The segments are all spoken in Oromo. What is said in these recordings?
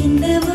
என்னவோ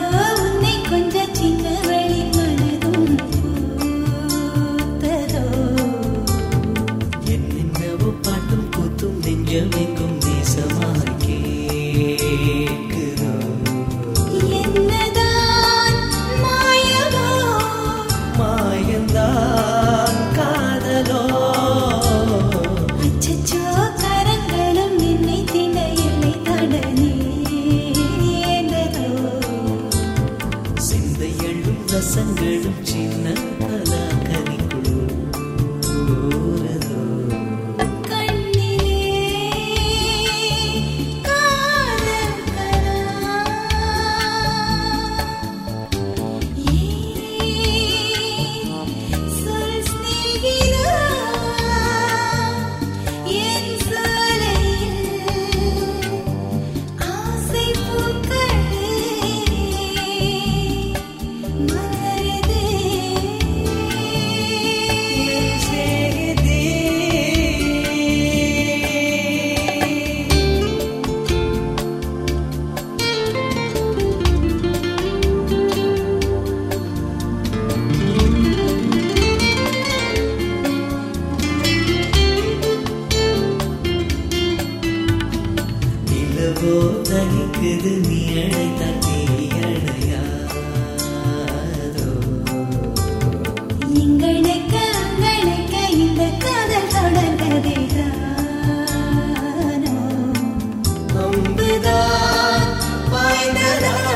Ay, na, na.